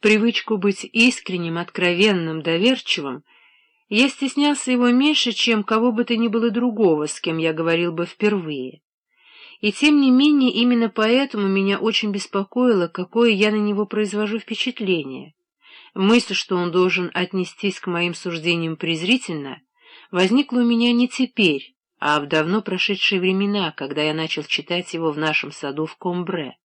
привычку быть искренним, откровенным, доверчивым, я стеснялся его меньше, чем кого бы то ни было другого, с кем я говорил бы впервые. И тем не менее, именно поэтому меня очень беспокоило, какое я на него произвожу впечатление. Мысль, что он должен отнестись к моим суждениям презрительно, возникла у меня не теперь, а в давно прошедшие времена, когда я начал читать его в нашем саду в Комбре.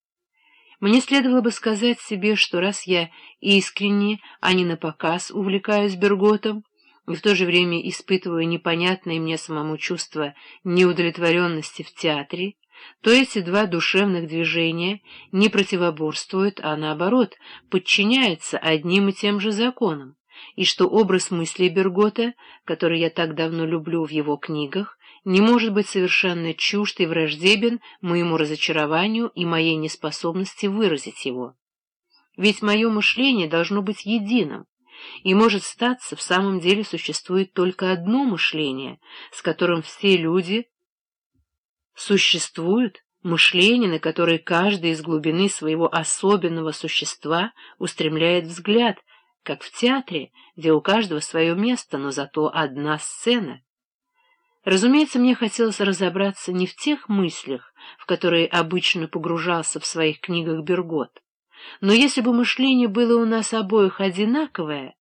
Мне следовало бы сказать себе, что раз я искренне, а не напоказ увлекаюсь Берготом, и в то же время испытываю непонятное мне самому чувство неудовлетворенности в театре, то эти два душевных движения не противоборствуют, а наоборот, подчиняются одним и тем же законам, и что образ мыслей Бергота, который я так давно люблю в его книгах, не может быть совершенно чужд и враждебен моему разочарованию и моей неспособности выразить его. Ведь мое мышление должно быть единым, и, может статься, в самом деле существует только одно мышление, с которым все люди существуют, мышление, на которое каждый из глубины своего особенного существа устремляет взгляд, как в театре, где у каждого свое место, но зато одна сцена. Разумеется, мне хотелось разобраться не в тех мыслях, в которые обычно погружался в своих книгах Бергот, но если бы мышление было у нас обоих одинаковое,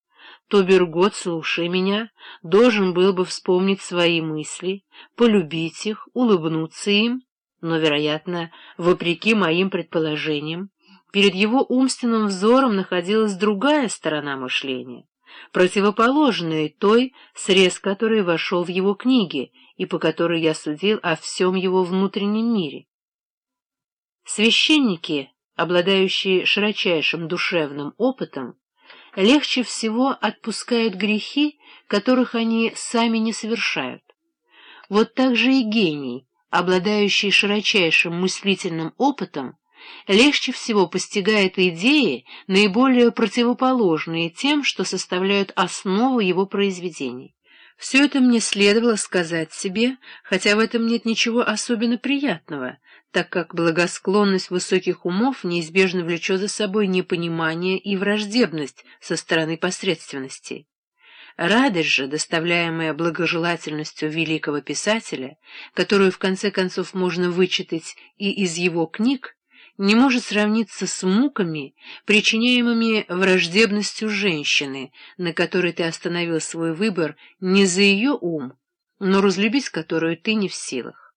то Бергот, слушая меня, должен был бы вспомнить свои мысли, полюбить их, улыбнуться им, но, вероятно, вопреки моим предположениям, перед его умственным взором находилась другая сторона мышления противоположные той, срез которой вошел в его книги и по которой я судил о всем его внутреннем мире. Священники, обладающие широчайшим душевным опытом, легче всего отпускают грехи, которых они сами не совершают. Вот так же и гений, обладающий широчайшим мыслительным опытом, легче всего постигает идеи, наиболее противоположные тем, что составляют основу его произведений. Все это мне следовало сказать себе, хотя в этом нет ничего особенно приятного, так как благосклонность высоких умов неизбежно влечет за собой непонимание и враждебность со стороны посредственности. Радость же, доставляемая благожелательностью великого писателя, которую в конце концов можно вычитать и из его книг, не может сравниться с муками, причиняемыми враждебностью женщины, на которой ты остановил свой выбор не за ее ум, но разлюбить которую ты не в силах.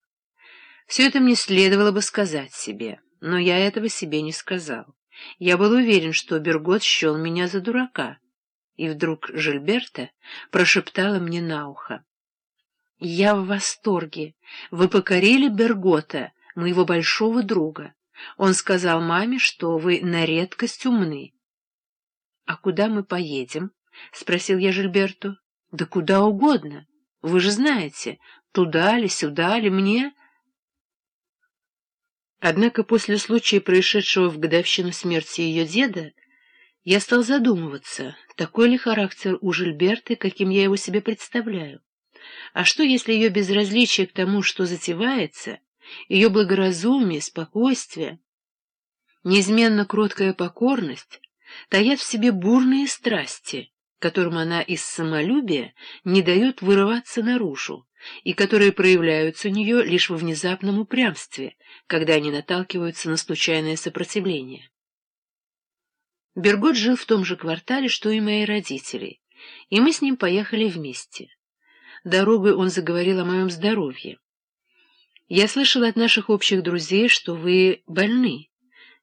Все это мне следовало бы сказать себе, но я этого себе не сказал. Я был уверен, что Бергот счел меня за дурака. И вдруг Жильберта прошептала мне на ухо. «Я в восторге. Вы покорили Бергота, моего большого друга. Он сказал маме, что вы на редкость умны. — А куда мы поедем? — спросил я Жильберту. — Да куда угодно. Вы же знаете, туда ли, сюда ли, мне... Однако после случая, происшедшего в годовщину смерти ее деда, я стал задумываться, такой ли характер у Жильберты, каким я его себе представляю. А что, если ее безразличие к тому, что затевается, ее благоразумие, спокойствие, неизменно кроткая покорность таят в себе бурные страсти, которым она из самолюбия не дает вырываться наружу, и которые проявляются у нее лишь во внезапном упрямстве, когда они наталкиваются на случайное сопротивление. Бергот жил в том же квартале, что и мои родители, и мы с ним поехали вместе. Дорогой он заговорил о моем здоровье. Я слышал от наших общих друзей, что вы больны.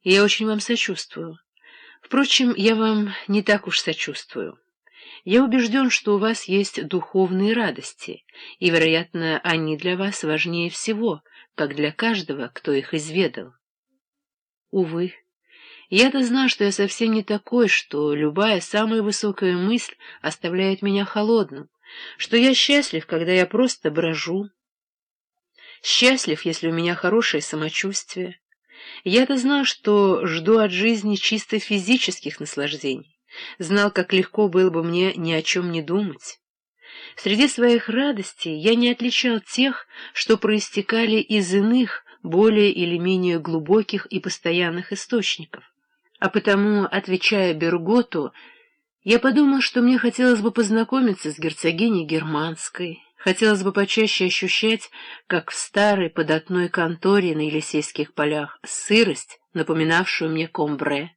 Я очень вам сочувствую. Впрочем, я вам не так уж сочувствую. Я убежден, что у вас есть духовные радости, и, вероятно, они для вас важнее всего, как для каждого, кто их изведал. Увы, я-то знаю, что я совсем не такой, что любая самая высокая мысль оставляет меня холодным, что я счастлив, когда я просто брожу, счастлив, если у меня хорошее самочувствие. Я-то знал, что жду от жизни чисто физических наслаждений, знал, как легко было бы мне ни о чем не думать. Среди своих радостей я не отличал тех, что проистекали из иных, более или менее глубоких и постоянных источников. А потому, отвечая Берготу, я подумал, что мне хотелось бы познакомиться с герцогиней Германской, хотелось бы почаще ощущать, как в старой податной конторе на Елисейских полях, сырость, напоминавшую мне комбре.